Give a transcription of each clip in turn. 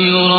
يرى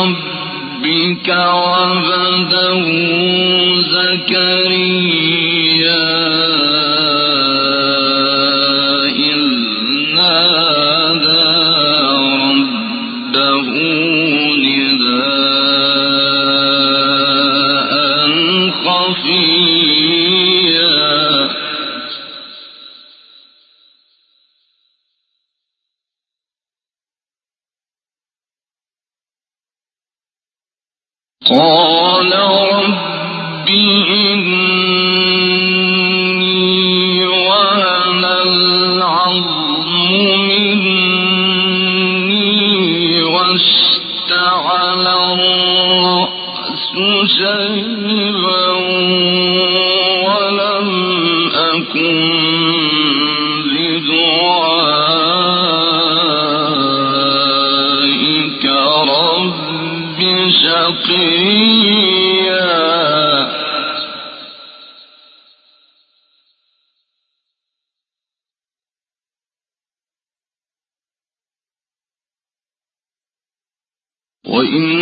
وإن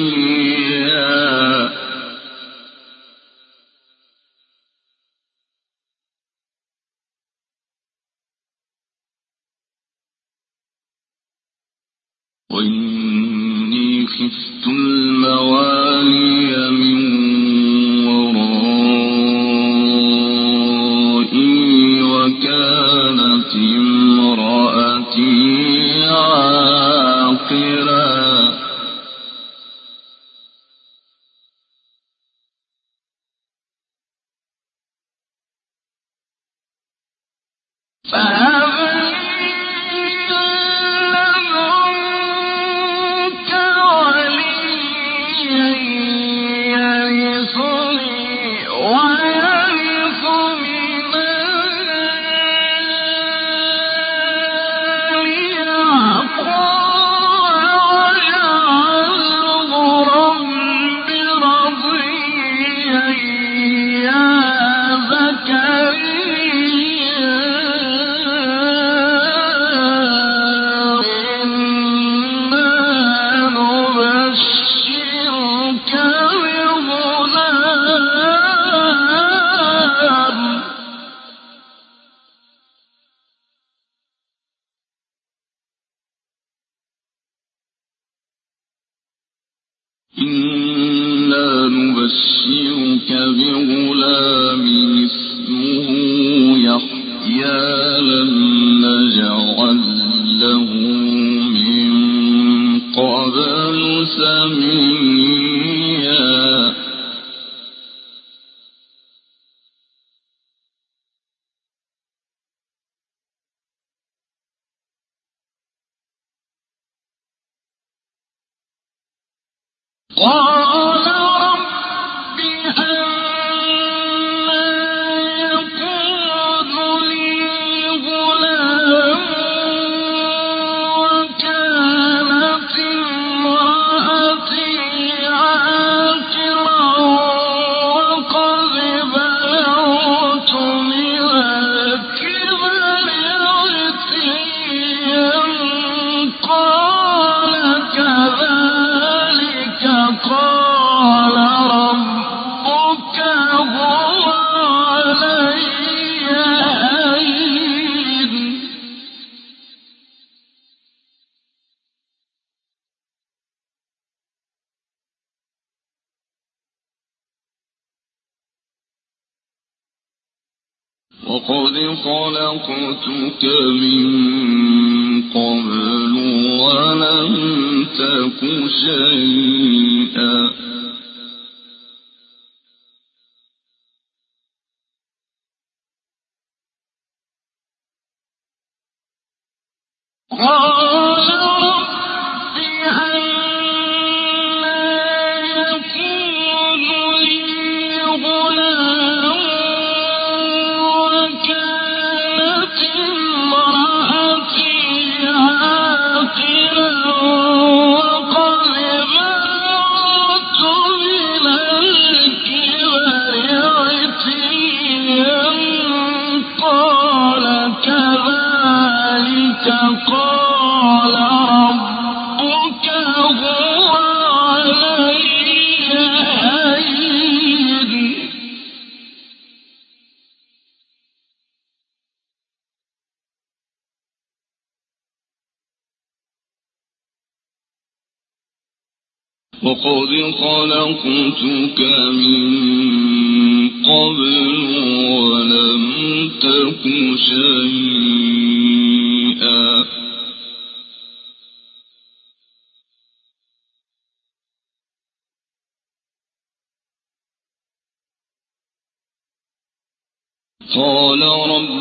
وقد خلقتك من قبل ولم تك شيئا وقد خلقتك من قبل ولم تك شيئا قال رب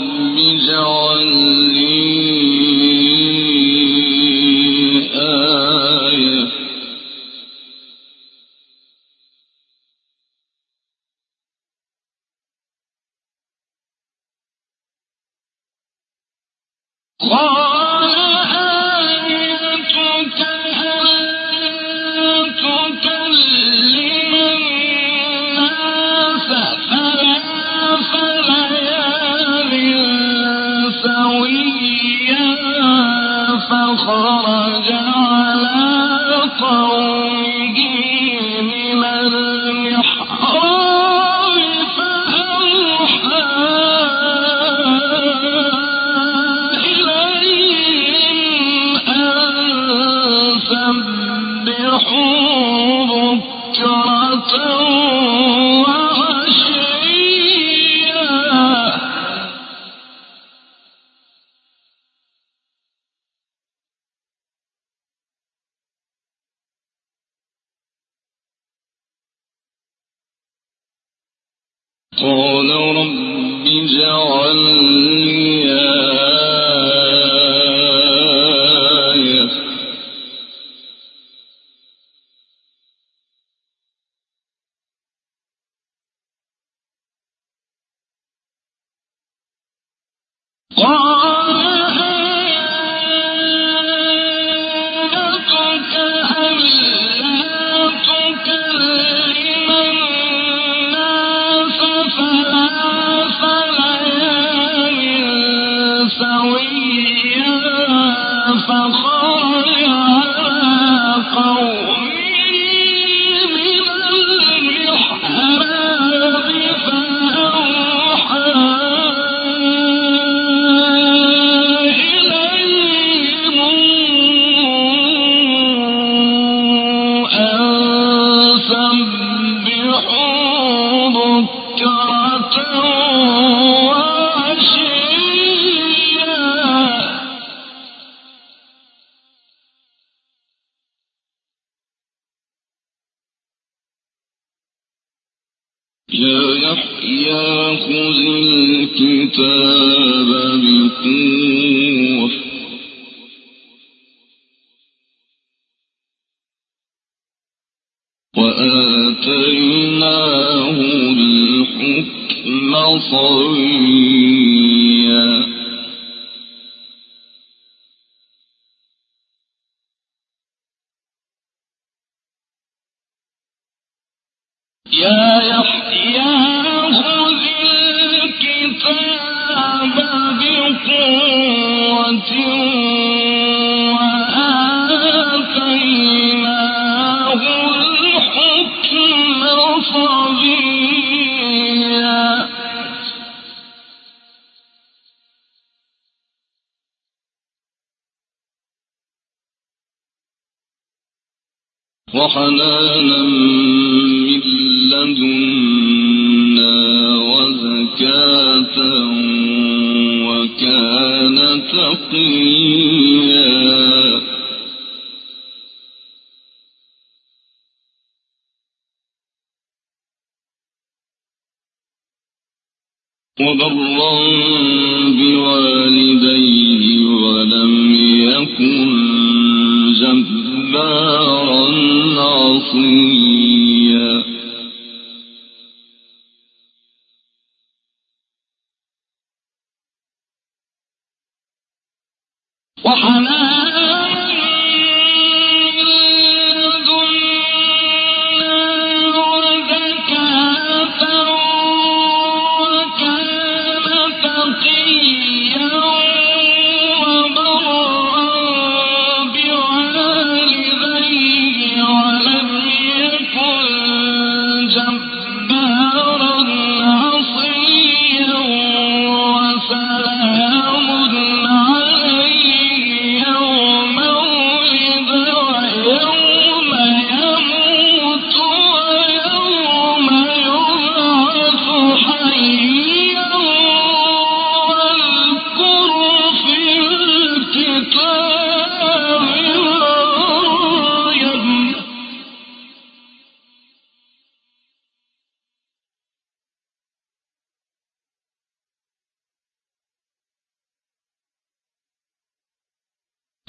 تَقِيًّا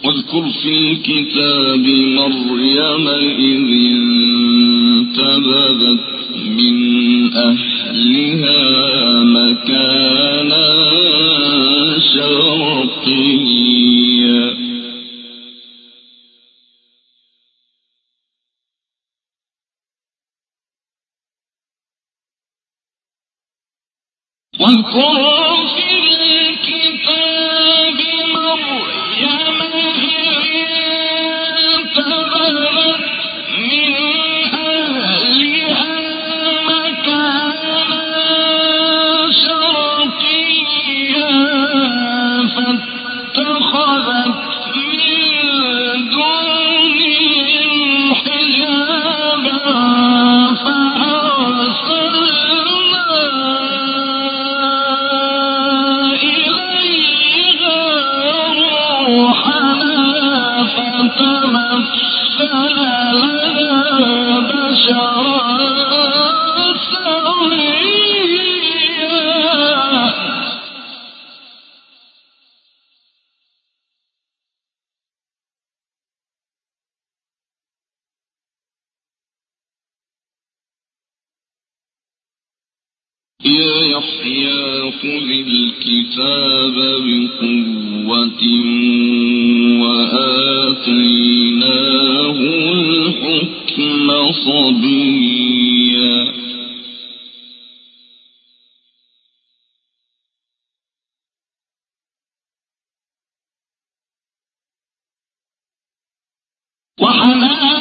واذكر في الكتاب مريم إذ انتبذت من أهلها مكانا شرقيا. واذكر الكتاب بقوة وآتيناه الحكم صبيا. وحنانا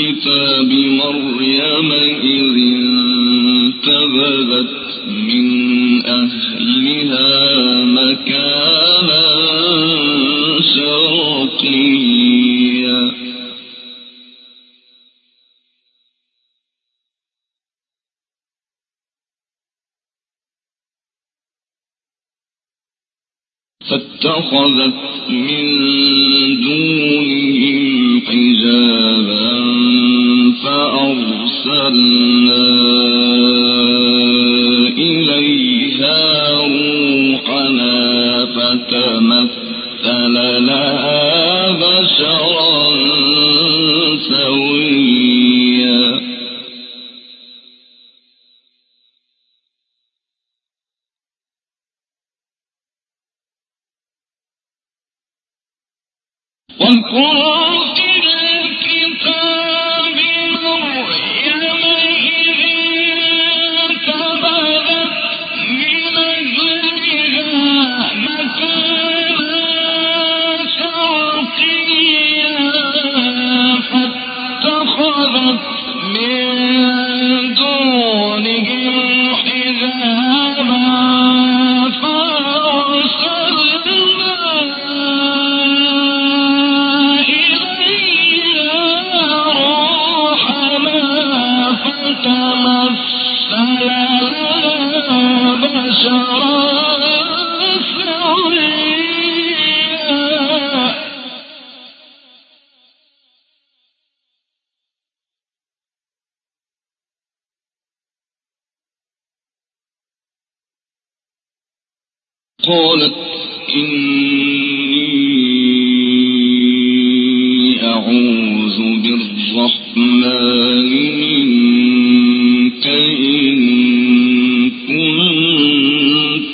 كتاب مريم إذ انتبذت من أهلها مكانا شرقيا. فاتخذت من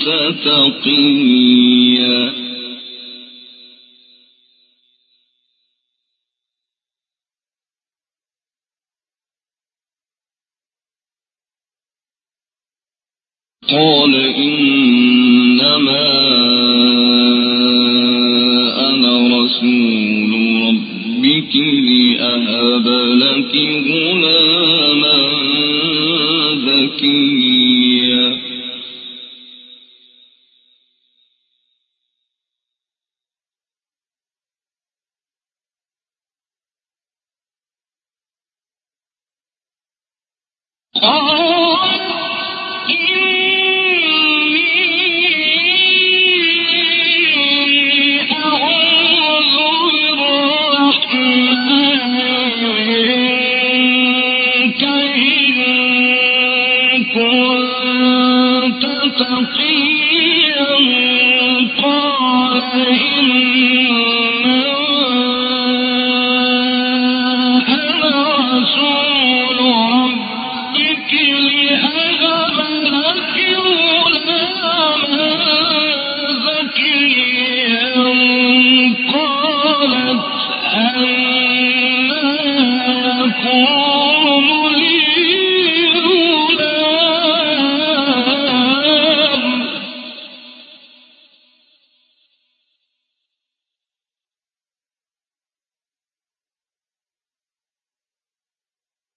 فتقيا. قال إنما أنا رسول ربك لأهب لك غلاما زكيا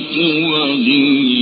أك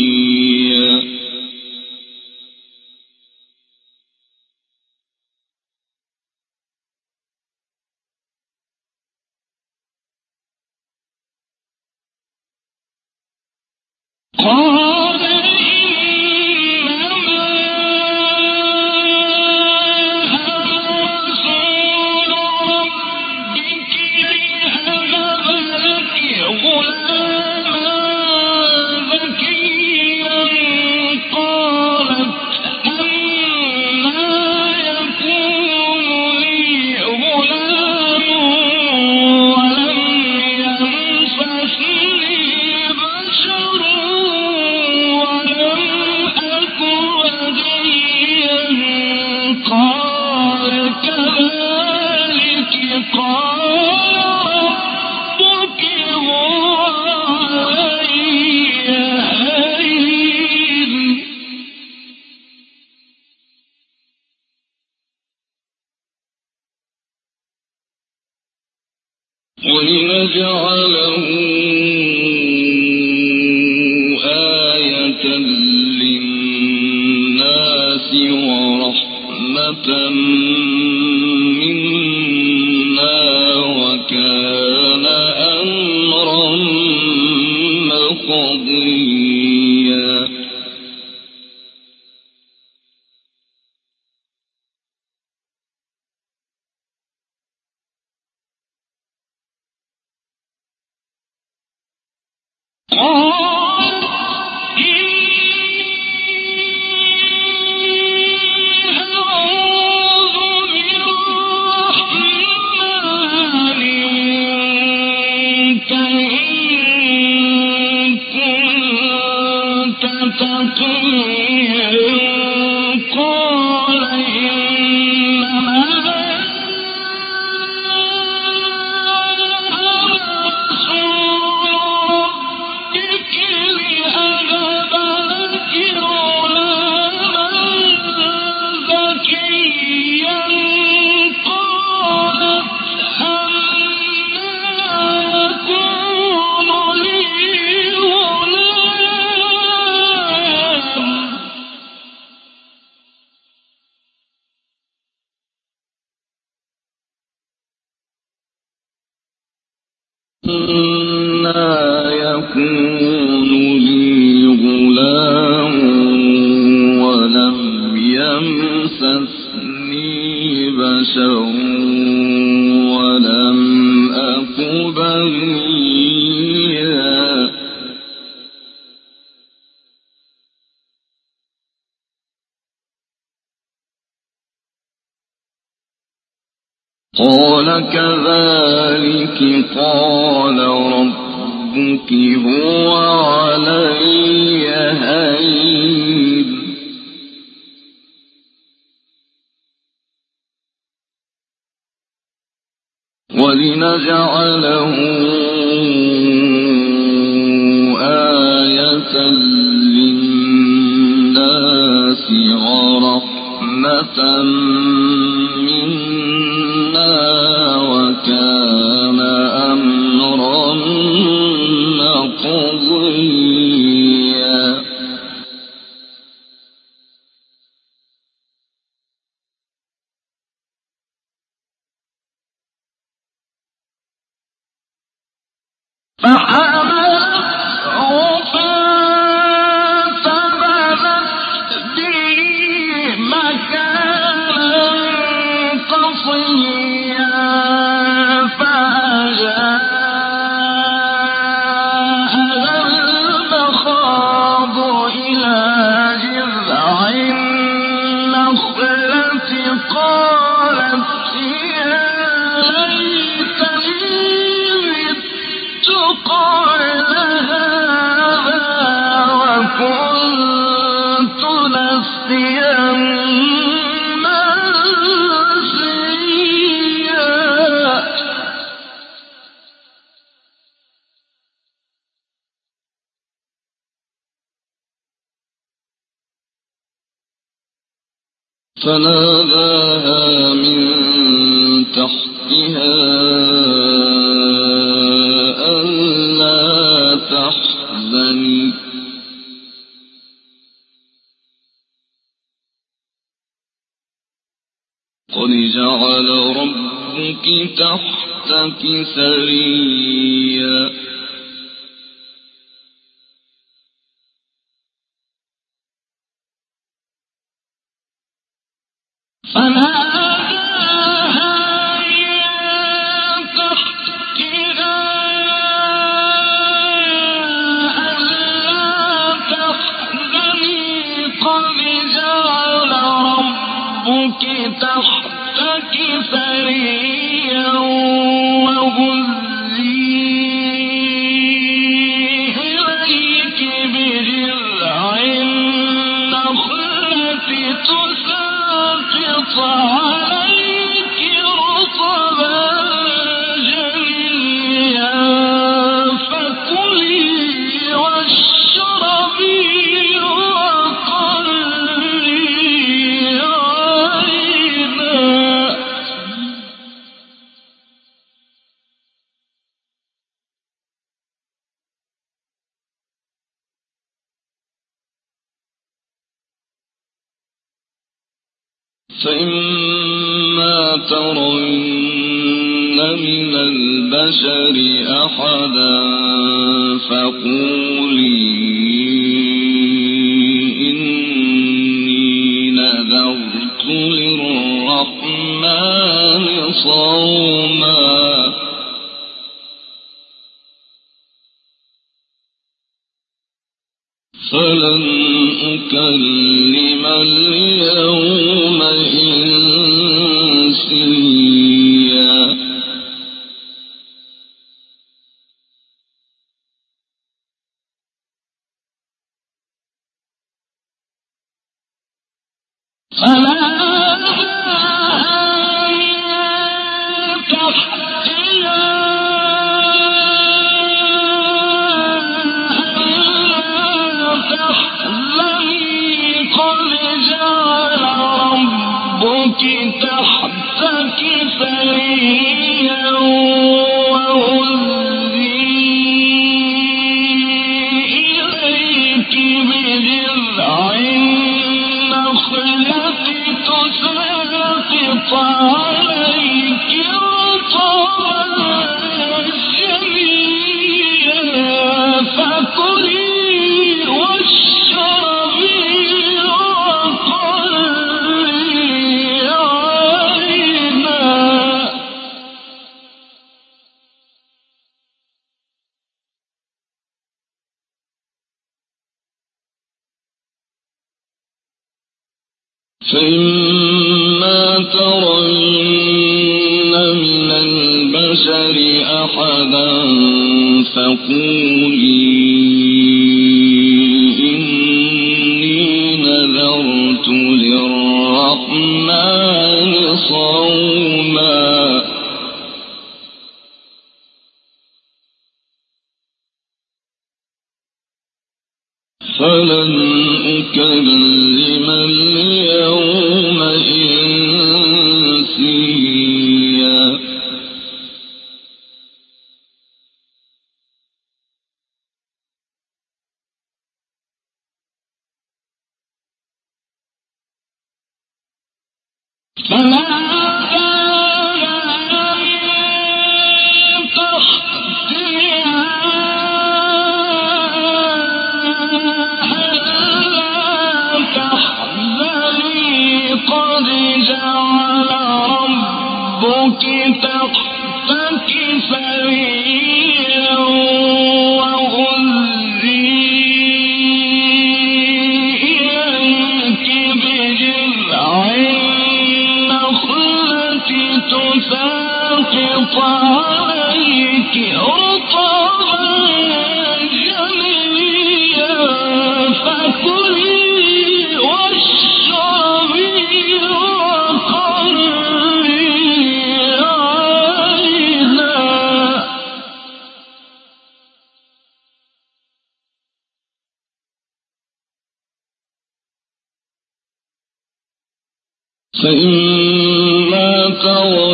ولنجعله آية للناس ورحمة تحتك سريا. للرحمن صوما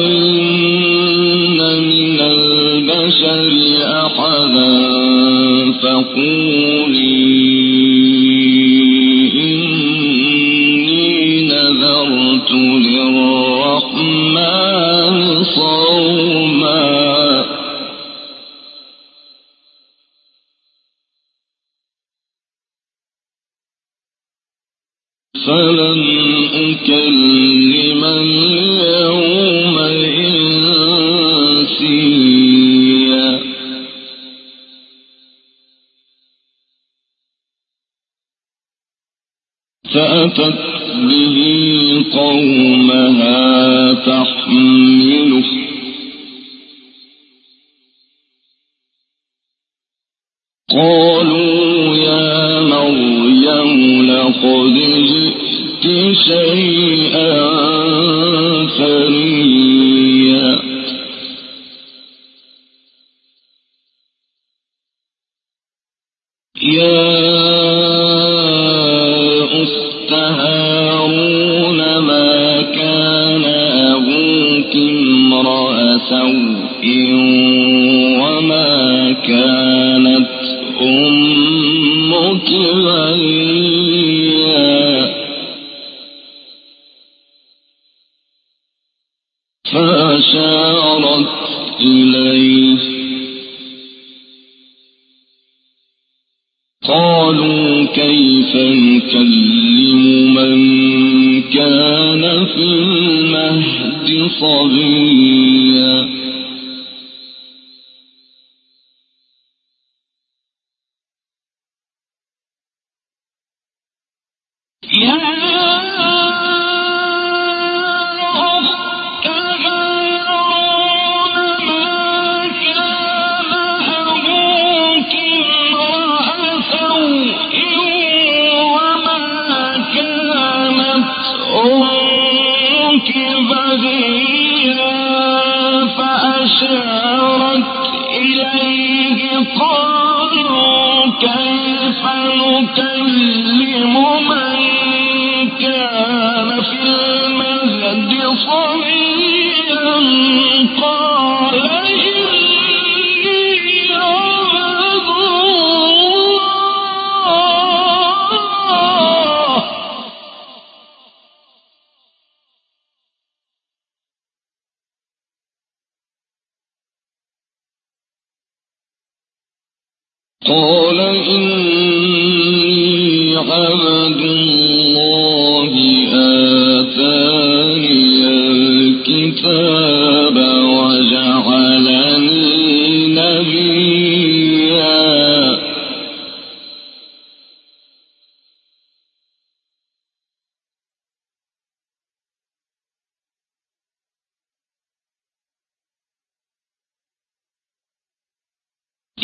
ترين كيف نكلم من كان في المهد صبيا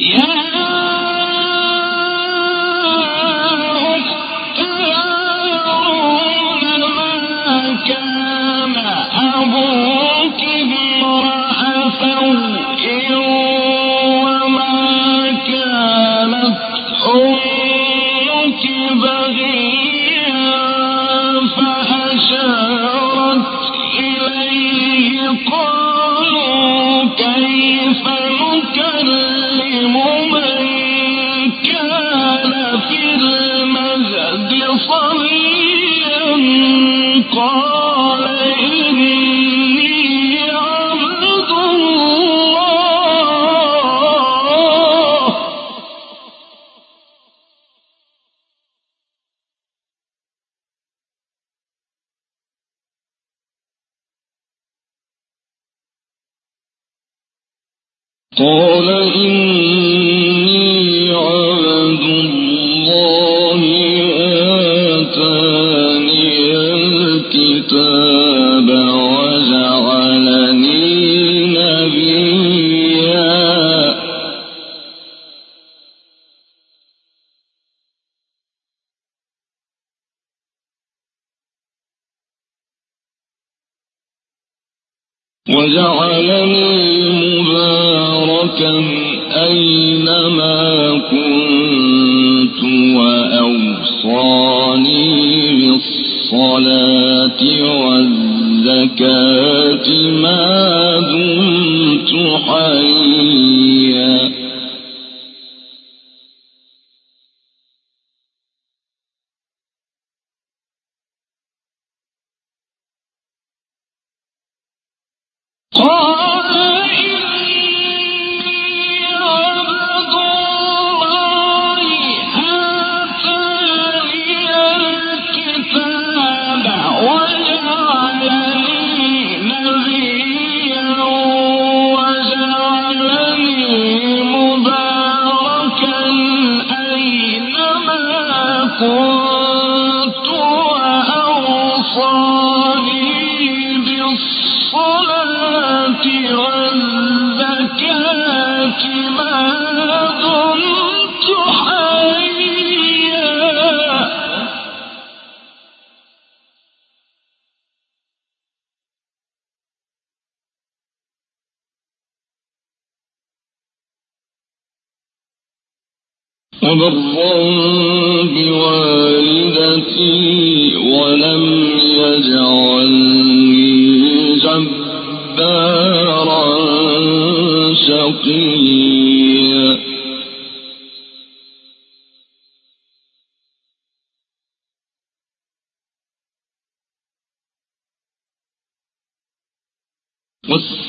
يا الزكاة ما دمت حيا.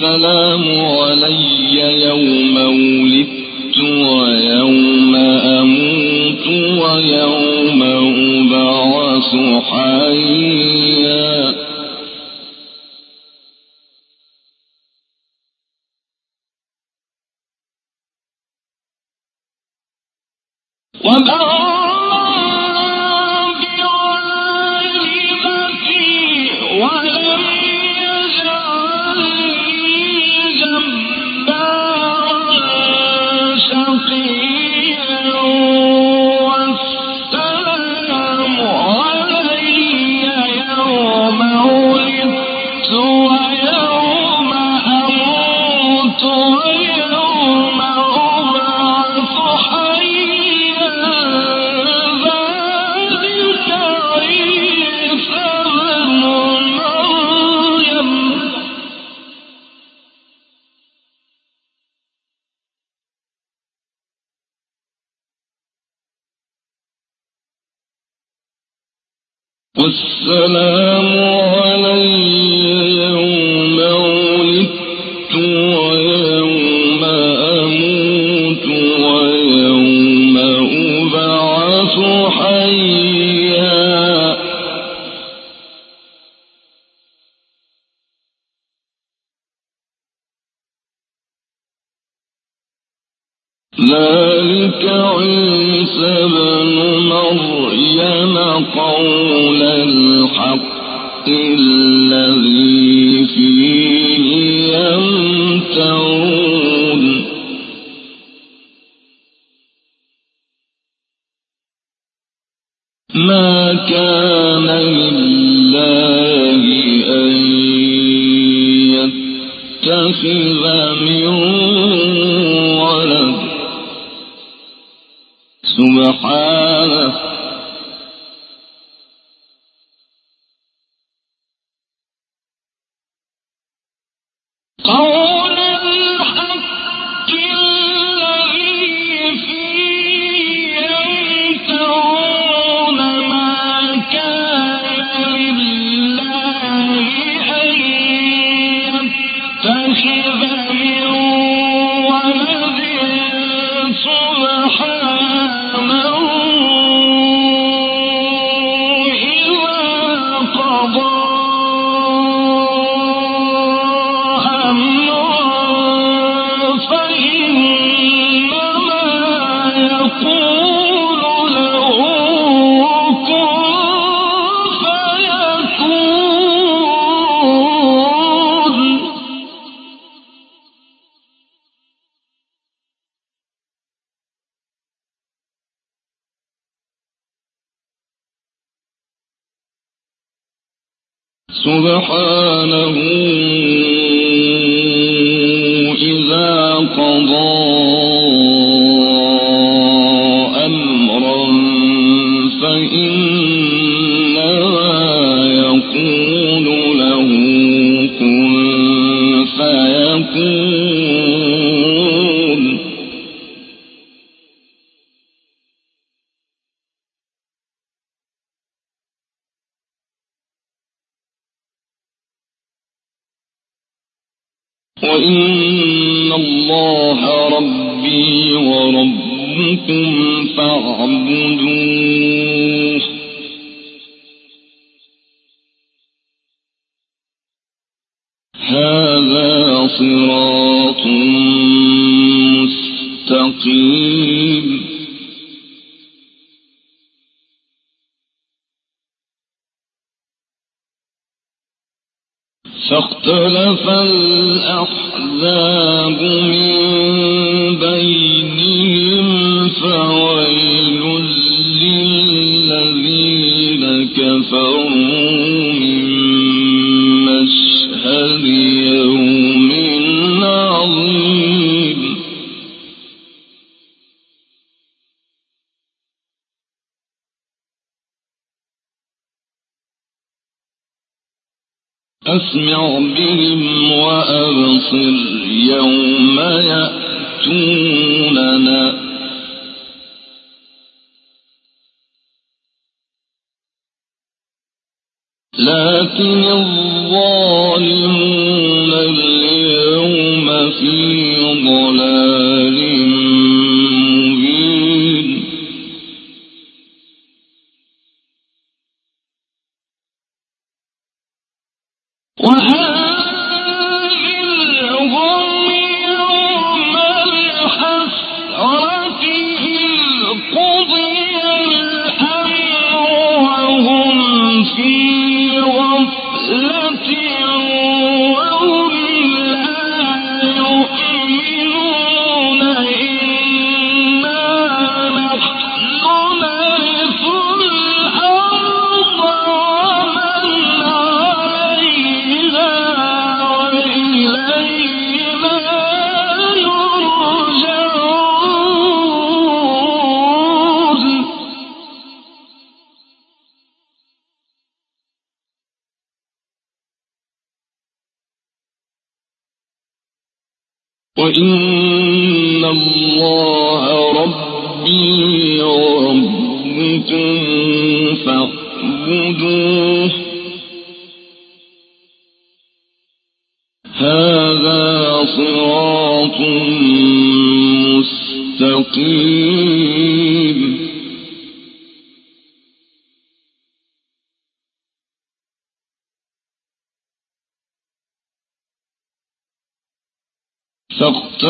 السلام علي يوم ولدت ويوم أموت ويوم أبعث حيا.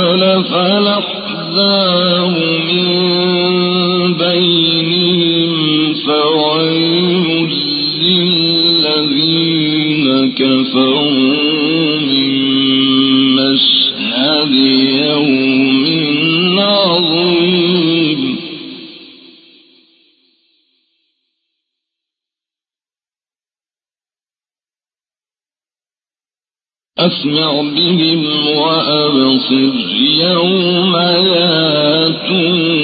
الجبل فنحذاه من بينهم كفروا يوم عظيم أسمع بهم وأبصر يوم ياتون.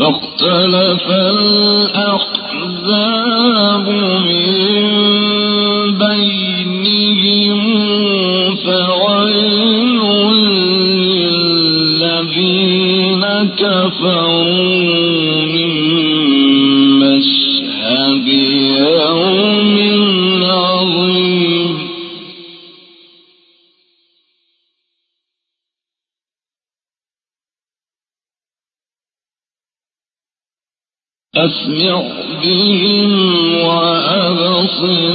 فاختلف الأحزاب من بينهم فويل للذين كفروا. أسمع بهم وأبصر.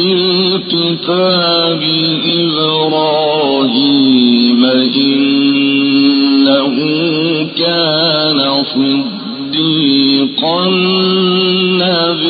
في الكتاب إبراهيم إنه كان صديقا نبيا